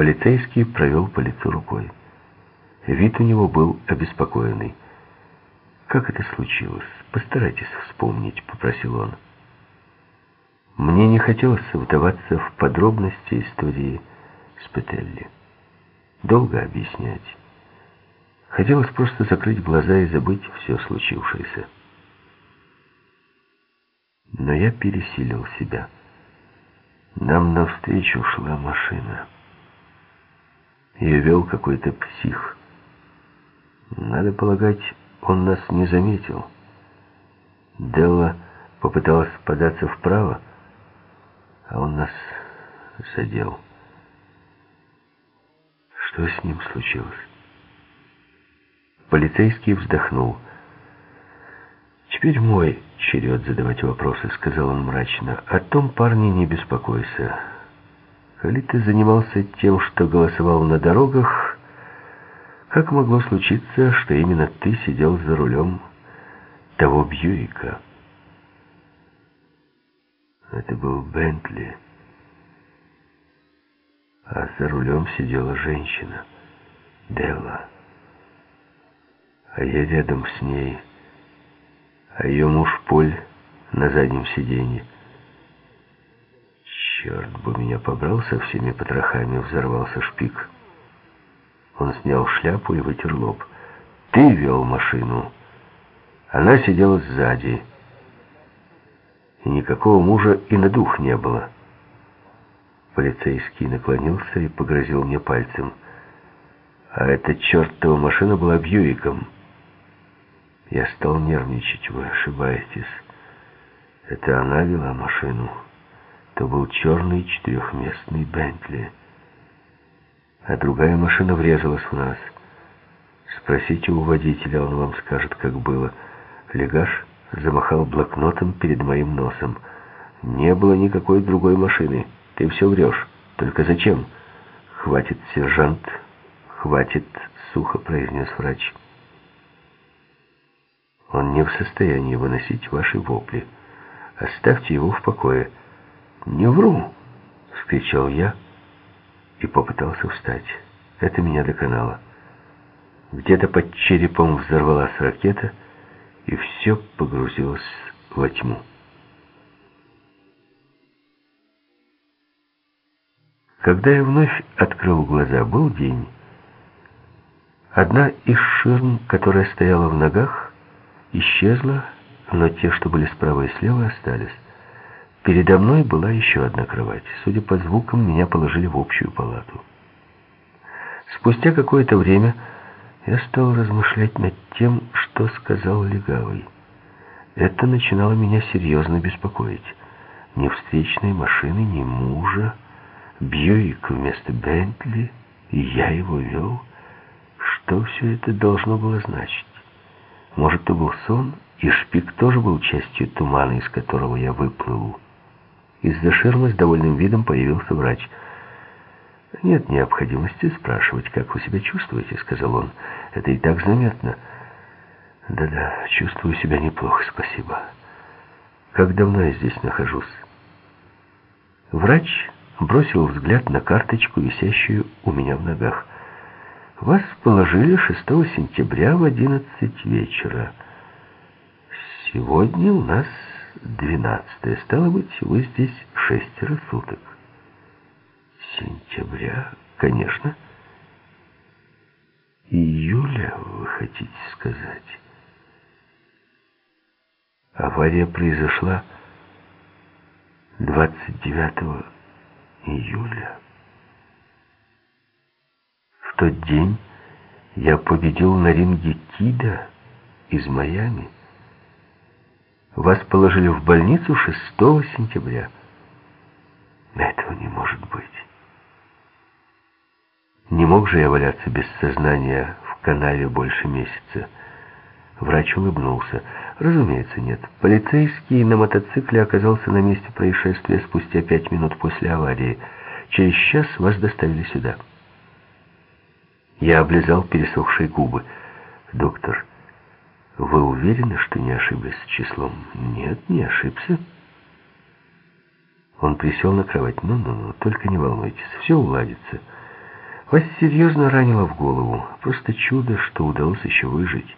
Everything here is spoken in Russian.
Полицейский провел по лицу рукой. Вид у него был обеспокоенный. «Как это случилось? Постарайтесь вспомнить», — попросил он. Мне не хотелось вдаваться в подробности истории Спетелли. Долго объяснять. Хотелось просто закрыть глаза и забыть все случившееся. Но я пересилил себя. Нам навстречу шла машина. Ее вел какой-то псих. Надо полагать, он нас не заметил. Делла попыталась податься вправо, а он нас задел. Что с ним случилось? Полицейский вздохнул. «Теперь мой черед задавать вопросы», — сказал он мрачно. «О том парне не беспокойся. Коли ты занимался тем, что голосовал на дорогах, как могло случиться, что именно ты сидел за рулем того Бьюика?» Это был Бентли. А за рулем сидела женщина, Делла а я рядом с ней, а ее муж Поль на заднем сиденье. Черт бы меня побрал со всеми потрохами, взорвался шпик. Он снял шляпу и вытер лоб. Ты вел машину. Она сидела сзади. И никакого мужа и на дух не было. Полицейский наклонился и погрозил мне пальцем. А эта чертова машина была Бьюиком. Я стал нервничать. Вы ошибаетесь. Это она вела машину. То был черный четырехместный Бентли. А другая машина врезалась в нас. Спросите у водителя, он вам скажет, как было. Легаш замахал блокнотом перед моим носом. Не было никакой другой машины. Ты все врешь. Только зачем? Хватит, сержант. Хватит, сухо произнес врач. Он не в состоянии выносить ваши вопли. Оставьте его в покое. «Не вру!» — вскричал я и попытался встать. Это меня доконало. Где-то под черепом взорвалась ракета, и все погрузилось во тьму. Когда я вновь открыл глаза, был день. Одна из ширм, которая стояла в ногах, исчезла, но те, что были справа и слева, остались. Передо мной была еще одна кровать. Судя по звукам, меня положили в общую палату. Спустя какое-то время я стал размышлять над тем, что сказал Легавый. Это начинало меня серьезно беспокоить. Ни встречной машины, ни мужа, Бьюик вместо Бентли, и я его вел. Что все это должно было значить? Может, это был сон, и шпик тоже был частью тумана, из которого я выплыл. Из-за ширмы с довольным видом появился врач. «Нет необходимости спрашивать, как вы себя чувствуете», — сказал он. «Это и так заметно». «Да-да, чувствую себя неплохо, спасибо. Как давно я здесь нахожусь?» Врач бросил взгляд на карточку, висящую у меня в ногах. Вас положили 6 сентября в 11 вечера. Сегодня у нас 12 стало быть, вы здесь шестеро суток. Сентября, конечно. Июля, вы хотите сказать? Авария произошла 29 июля тот день я победил на ринге Кида из Майами. Вас положили в больницу 6 сентября. Этого не может быть. Не мог же я валяться без сознания в канаве больше месяца. Врач улыбнулся. Разумеется, нет. Полицейский на мотоцикле оказался на месте происшествия спустя пять минут после аварии. Через час вас доставили сюда. Я облизал пересохшие губы. «Доктор, вы уверены, что не ошиблись с числом?» «Нет, не ошибся». Он присел на кровать. «Ну-ну-ну, только не волнуйтесь, все уладится. Вас серьезно ранило в голову. Просто чудо, что удалось еще выжить.